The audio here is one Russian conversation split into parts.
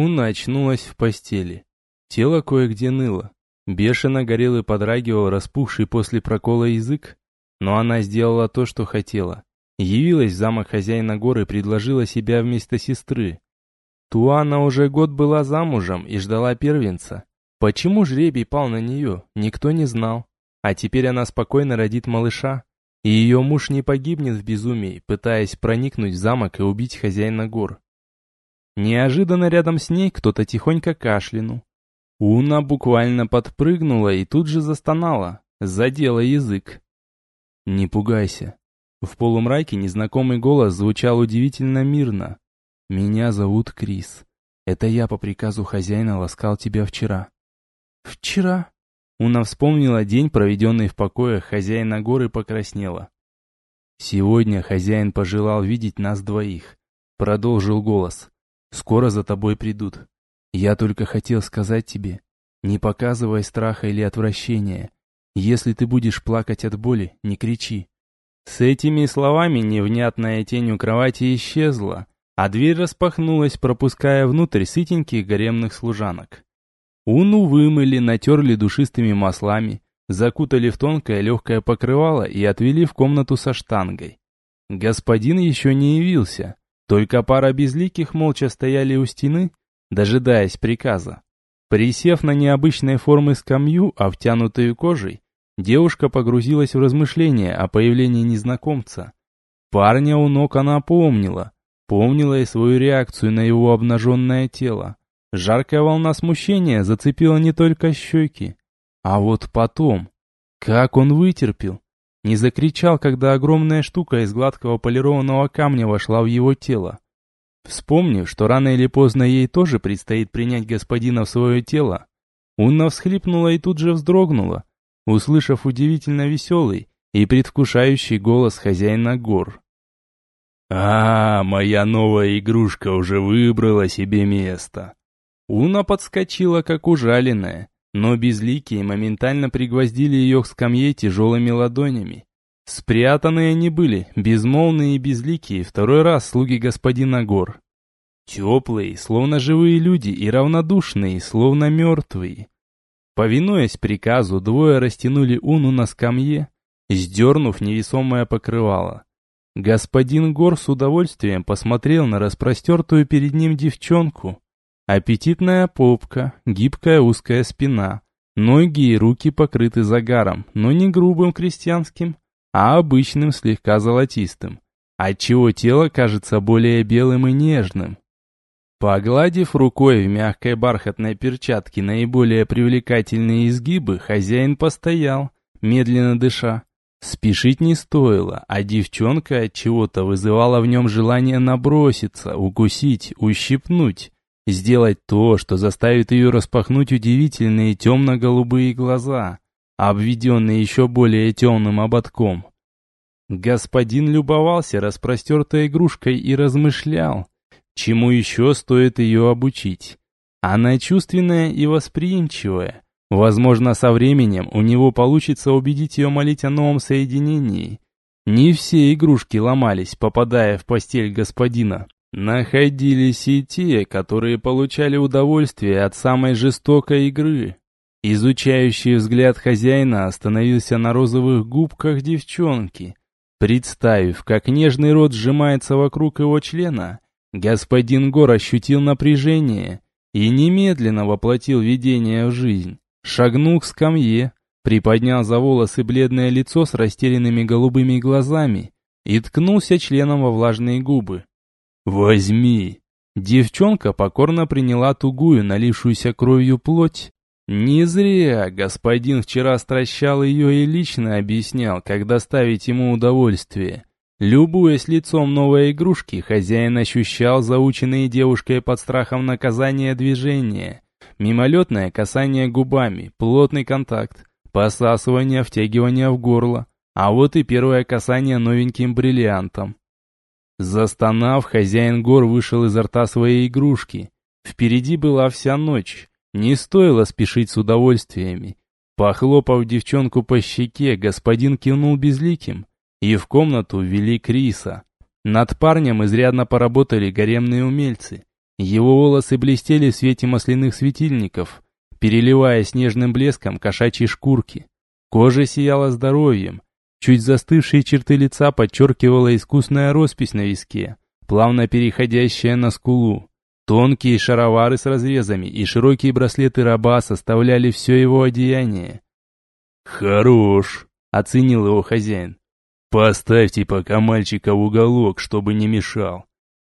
Уна очнулась в постели. Тело кое-где ныло. Бешено горел и подрагивал распухший после прокола язык, но она сделала то, что хотела. Явилась в замок хозяина горы и предложила себя вместо сестры. Туана уже год была замужем и ждала первенца. Почему жребий пал на нее, никто не знал. А теперь она спокойно родит малыша, и ее муж не погибнет в безумии, пытаясь проникнуть в замок и убить хозяина гор. Неожиданно рядом с ней кто-то тихонько кашлянул. Уна буквально подпрыгнула и тут же застонала, задела язык. «Не пугайся». В полумраке незнакомый голос звучал удивительно мирно. «Меня зовут Крис. Это я по приказу хозяина ласкал тебя вчера». «Вчера?» Уна вспомнила день, проведенный в покоях хозяина горы, покраснела. «Сегодня хозяин пожелал видеть нас двоих», — продолжил голос. «Скоро за тобой придут. Я только хотел сказать тебе, не показывай страха или отвращения. Если ты будешь плакать от боли, не кричи. С этими словами невнятная тень у кровати исчезла, а дверь распахнулась, пропуская внутрь сытеньких гаремных служанок. Уну вымыли, натерли душистыми маслами, закутали в тонкое легкое покрывало и отвели в комнату со штангой. Господин еще не явился, только пара безликих молча стояли у стены дожидаясь приказа. Присев на необычной формы скамью, обтянутую кожей, девушка погрузилась в размышления о появлении незнакомца. Парня у ног она помнила, помнила и свою реакцию на его обнаженное тело. Жаркая волна смущения зацепила не только щеки. А вот потом, как он вытерпел, не закричал, когда огромная штука из гладкого полированного камня вошла в его тело. Вспомнив, что рано или поздно ей тоже предстоит принять господина в свое тело, Унна всхлипнула и тут же вздрогнула, услышав удивительно веселый и предвкушающий голос хозяина гор. «А, моя новая игрушка уже выбрала себе место!» Уна подскочила, как ужаленная, но безликие моментально пригвоздили ее к скамье тяжелыми ладонями. Спрятанные они были, безмолвные и безликие, второй раз слуги господина Гор. Теплые, словно живые люди, и равнодушные, словно мертвые. Повинуясь приказу, двое растянули Уну на скамье, сдернув невесомое покрывало. Господин Гор с удовольствием посмотрел на распростертую перед ним девчонку. Аппетитная попка, гибкая узкая спина, ноги и руки покрыты загаром, но не грубым крестьянским, а обычным слегка золотистым, отчего тело кажется более белым и нежным. Погладив рукой в мягкой бархатной перчатке наиболее привлекательные изгибы, хозяин постоял, медленно дыша. Спешить не стоило, а девчонка от чего-то вызывала в нем желание наброситься, укусить, ущипнуть, сделать то, что заставит ее распахнуть удивительные темно-голубые глаза, обведенный еще более темным ободком. Господин любовался распростертой игрушкой и размышлял, чему еще стоит ее обучить. Она чувственная и восприимчивая. Возможно, со временем у него получится убедить ее молить о новом соединении. Не все игрушки ломались, попадая в постель господина. Находились и те, которые получали удовольствие от самой жестокой игры. Изучающий взгляд хозяина остановился на розовых губках девчонки. Представив, как нежный рот сжимается вокруг его члена, господин Гор ощутил напряжение и немедленно воплотил видение в жизнь. Шагнул к скамье, приподнял за волосы бледное лицо с растерянными голубыми глазами и ткнулся членом во влажные губы. «Возьми!» Девчонка покорно приняла тугую, налившуюся кровью плоть не зря господин вчера стращал ее и лично объяснял, как доставить ему удовольствие. Любуясь лицом новой игрушки, хозяин ощущал заученные девушкой под страхом наказания движения. Мимолетное касание губами, плотный контакт, посасывание, втягивание в горло, а вот и первое касание новеньким бриллиантом. Застонав, хозяин гор вышел изо рта своей игрушки. Впереди была вся ночь. Не стоило спешить с удовольствиями. Похлопав девчонку по щеке, господин кивнул безликим, и в комнату ввели Криса. Над парнем изрядно поработали гаремные умельцы, Его волосы блестели в свете масляных светильников, переливая снежным блеском кошачьей шкурки. Кожа сияла здоровьем, чуть застывшие черты лица подчеркивала искусная роспись на виске, плавно переходящая на скулу. Тонкие шаровары с разрезами и широкие браслеты раба составляли все его одеяние. «Хорош!» — оценил его хозяин. «Поставьте пока мальчика в уголок, чтобы не мешал».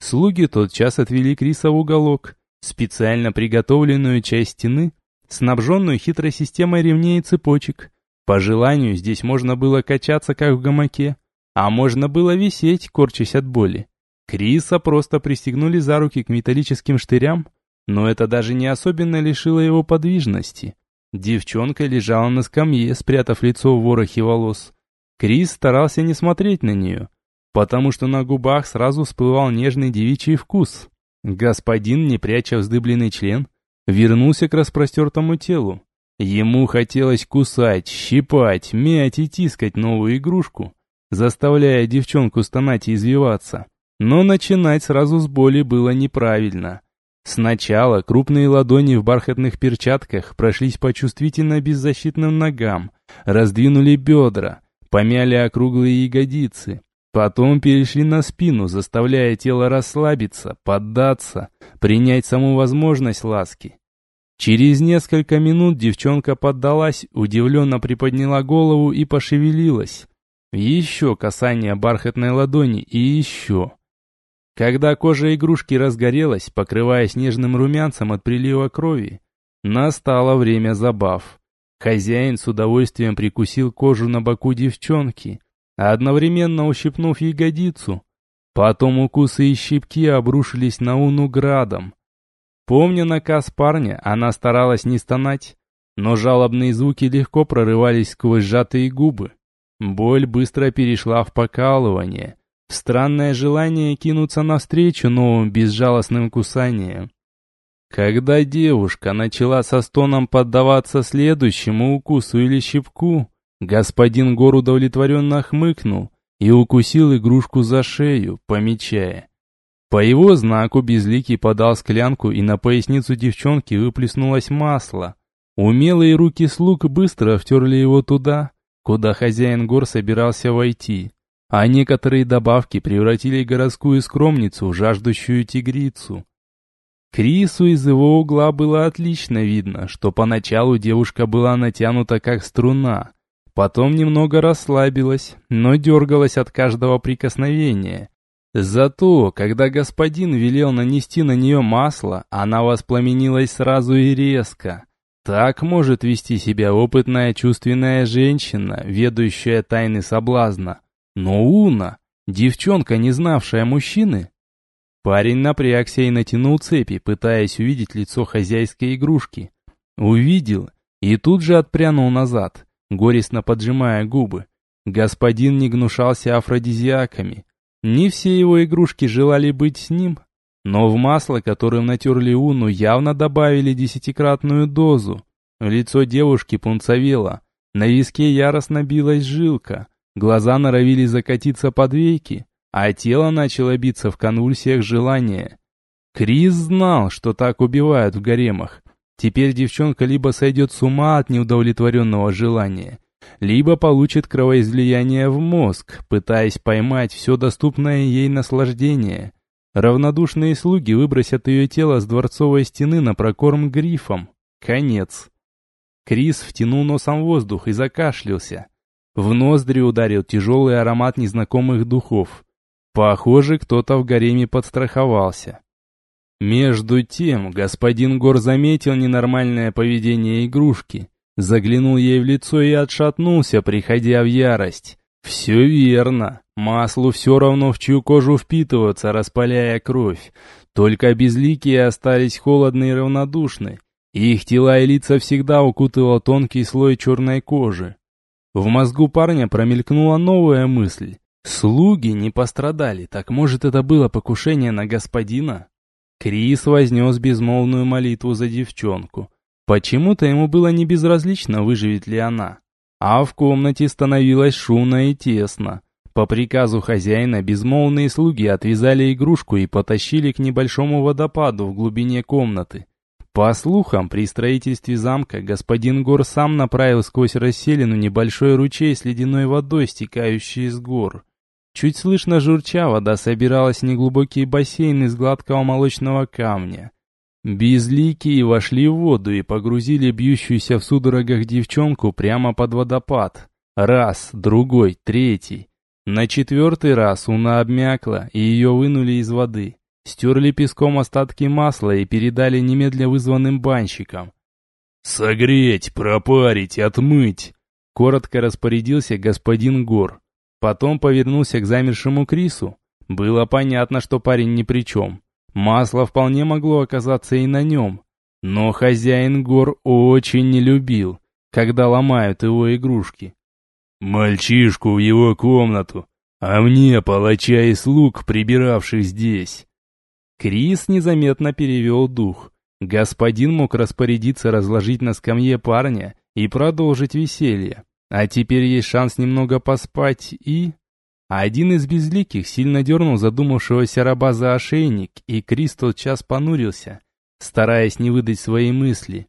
Слуги тотчас отвели Криса в уголок, специально приготовленную часть стены, снабженную хитрой системой ремней и цепочек. По желанию здесь можно было качаться, как в гамаке, а можно было висеть, корчась от боли. Криса просто пристегнули за руки к металлическим штырям, но это даже не особенно лишило его подвижности. Девчонка лежала на скамье, спрятав лицо в ворохе волос. Крис старался не смотреть на нее, потому что на губах сразу всплывал нежный девичий вкус. Господин, не пряча вздыбленный член, вернулся к распростертому телу. Ему хотелось кусать, щипать, мять и тискать новую игрушку, заставляя девчонку стонать и извиваться. Но начинать сразу с боли было неправильно. Сначала крупные ладони в бархатных перчатках прошлись по чувствительно беззащитным ногам, раздвинули бедра, помяли округлые ягодицы. Потом перешли на спину, заставляя тело расслабиться, поддаться, принять саму возможность ласки. Через несколько минут девчонка поддалась, удивленно приподняла голову и пошевелилась. Еще касание бархатной ладони и еще. Когда кожа игрушки разгорелась, покрываясь нежным румянцем от прилива крови, настало время забав. Хозяин с удовольствием прикусил кожу на боку девчонки, одновременно ущипнув ягодицу. Потом укусы и щипки обрушились на Уну градом. Помня наказ парня, она старалась не стонать, но жалобные звуки легко прорывались сквозь сжатые губы. Боль быстро перешла в покалывание, Странное желание кинуться навстречу новым безжалостным кусаниям. Когда девушка начала со стоном поддаваться следующему укусу или щипку, господин Гор удовлетворенно хмыкнул и укусил игрушку за шею, помечая. По его знаку Безликий подал склянку, и на поясницу девчонки выплеснулось масло. Умелые руки слуг быстро втерли его туда, куда хозяин гор собирался войти а некоторые добавки превратили городскую скромницу в жаждущую тигрицу. Крису из его угла было отлично видно, что поначалу девушка была натянута как струна, потом немного расслабилась, но дергалась от каждого прикосновения. Зато, когда господин велел нанести на нее масло, она воспламенилась сразу и резко. Так может вести себя опытная чувственная женщина, ведущая тайны соблазна. Но Уна, девчонка, не знавшая мужчины... Парень напрягся и натянул цепи, пытаясь увидеть лицо хозяйской игрушки. Увидел и тут же отпрянул назад, горестно поджимая губы. Господин не гнушался афродизиаками. Не все его игрушки желали быть с ним, но в масло, которым натерли Уну, явно добавили десятикратную дозу. Лицо девушки пунцовело, на виске яростно билась жилка, Глаза норовили закатиться под веки, а тело начало биться в конвульсиях желания. Крис знал, что так убивают в гаремах. Теперь девчонка либо сойдет с ума от неудовлетворенного желания, либо получит кровоизлияние в мозг, пытаясь поймать все доступное ей наслаждение. Равнодушные слуги выбросят ее тело с дворцовой стены на прокорм грифом. Конец. Крис втянул носом воздух и закашлялся. В ноздри ударил тяжелый аромат незнакомых духов. Похоже, кто-то в гареме подстраховался. Между тем, господин Гор заметил ненормальное поведение игрушки, заглянул ей в лицо и отшатнулся, приходя в ярость. Все верно, маслу все равно в чью кожу впитываться, распаляя кровь. Только безликие остались холодны и равнодушны. Их тела и лица всегда укутывал тонкий слой черной кожи. В мозгу парня промелькнула новая мысль. Слуги не пострадали, так может это было покушение на господина? Крис вознес безмолвную молитву за девчонку. Почему-то ему было не безразлично, выживет ли она. А в комнате становилось шумно и тесно. По приказу хозяина безмолвные слуги отвязали игрушку и потащили к небольшому водопаду в глубине комнаты. По слухам, при строительстве замка господин Гор сам направил сквозь расселину небольшой ручей с ледяной водой, стекающей из гор. Чуть слышно журча, вода собиралась в неглубокий бассейн из гладкого молочного камня. Безликие вошли в воду и погрузили бьющуюся в судорогах девчонку прямо под водопад. Раз, другой, третий. На четвертый раз Уна обмякла, и ее вынули из воды. Стерли песком остатки масла и передали немедля вызванным банщикам. «Согреть, пропарить, отмыть!» Коротко распорядился господин Гор. Потом повернулся к замершему Крису. Было понятно, что парень ни при чем. Масло вполне могло оказаться и на нем. Но хозяин гор очень не любил, когда ломают его игрушки. «Мальчишку в его комнату, а мне палача и слуг, прибиравших здесь». Крис незаметно перевел дух. Господин мог распорядиться разложить на скамье парня и продолжить веселье. А теперь есть шанс немного поспать и... Один из безликих сильно дернул задумавшегося раба за ошейник, и Крис тотчас понурился, стараясь не выдать свои мысли.